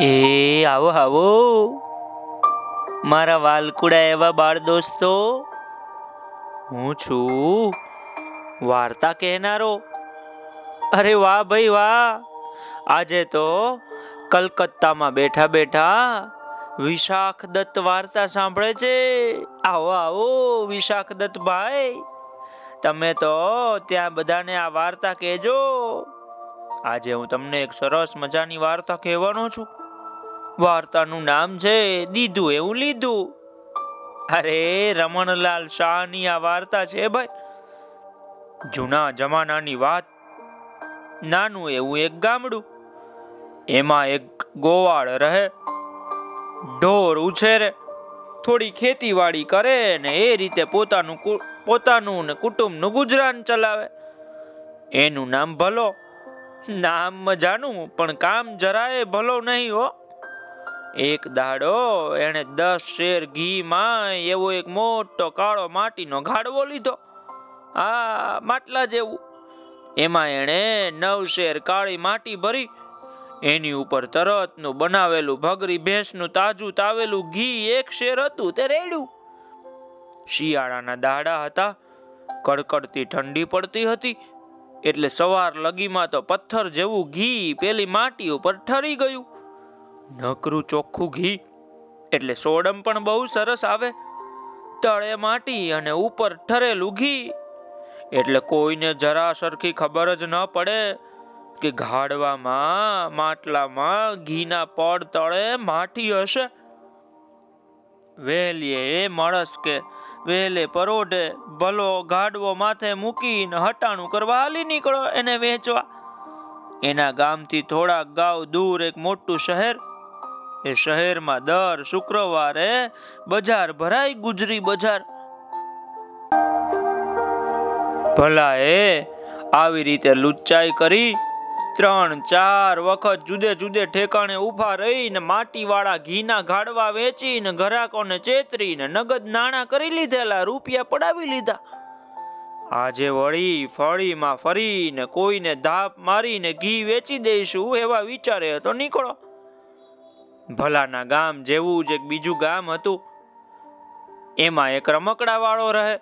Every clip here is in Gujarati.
એ આવો આવો. મારા વાલકુડા એવા બાળ દોસ્તો. હું છું વાર્તા કહેનારો. અરે વાહ ભાઈ, વાહ. આજે તો કલકત્તામાં બેઠા બેઠા વિશાખ દત્ત વાર્તા સાંભળે છે. આવો આવો, વિશાખ દત્ત ભાઈ. તમે તો ત્યાં બધાને આ વાર્તા કહેજો. આજે હું તમને એક સરસ મજાની વાર્તા કહેવાનો છું. વાર્તાનું નામ છે, દીધું, એવું લીધું. અરે, રમણલાલ શાહની આ વાર્તા છે ભાઈ. જૂના જમાનાની વાત. નાનું એવું એક ગામડું. એમાં એક ગોવાળ રહે. ઢોર ઉછેરે. થોડી ખેતીવાડી કરે ને એ રીતે પોતાનું પોતાનું ને કુટુંબનું ગુજરાન ચલાવે. એનું નામ ભલો. નામ મજાનું, પણ કામ જરાય ભલો નહીં હો. એક દાડો એણે દસ શેર ઘીમાં એવો એક મોટો કાળો માટીનો ઘાડવો લીધો. આ માટલા જેવું. એમાં એણે નવ શેર કાળી માટી ભરી. એની ઉપર તરતનું બનાવેલું ભગરી ભેંસનું તાજું તાવેલું ઘી એક શેર હતું, તે રેડ્યું. શિયાળાના દાડા હતા, કડકડતી ઠંડી પડતી હતી, એટલે સવાર લગીમાં તો પથ્થર જેવું ઘી પેલી માટી ઉપર ઠરી ગયું. નકરું ચોખ્ખું ઘી. એટલે સોડમ પણ બહુ સરસ આવે. તળે માટી અને ઉપર ઠરેલું ઘી. એટલે કોઈને જરા સરખી ખબર જ ન પડે કે ઘાડવામાં માટલામાં ઘીના પડ તળે માટી હશે. વેલીએ મળસ કે વેલે પરોઢે, ભલો ગાડવો માથે મૂકીને હટાણું કરવા હાલી નીકળો, એને વેચવા. એના ગામથી થોડાક ગાવ દૂર એક મોટું શહેર એ શહેરમાં દર શુક્રવારે બજાર ભરાય ગુજરી બજાર. ભલા એ આવી રીતે લુચ્ચાઈ કરી ત્રણ ચાર વખત જુદે જુદે ઠેકાણે ઊભા રહીને માટીવાળા ઘીના ગાડવા વેચીને ઘરાકોને ચેતરીને નગદ નાણાં કરી લીધેલા રૂપિયા પડાવી લીધા. આજે વળી ફળીમાં ફરીને કોઈને ધાપ મારીને ઘી વેચી દઈશું એવા વિચારે તો નીકળો. ભલાના ગામ જેવું જ એક બીજું ગામ હતું. એમાં એક રમકડા વાળો રહે.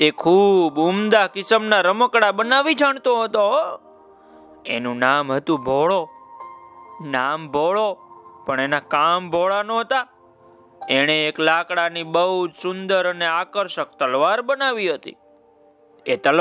એ ખૂબ ઉમદા કિસમના રમકડા બનાવી જાણતો હતો. એનું નામ હતું ભોળો. નામ ભોળો, પણ એના કામ ભોળા નહોતા. એણે એક લાકડાની બહુ જ સુંદર અને આકર્ષક તલવાર બનાવી હતી. એ તલવાર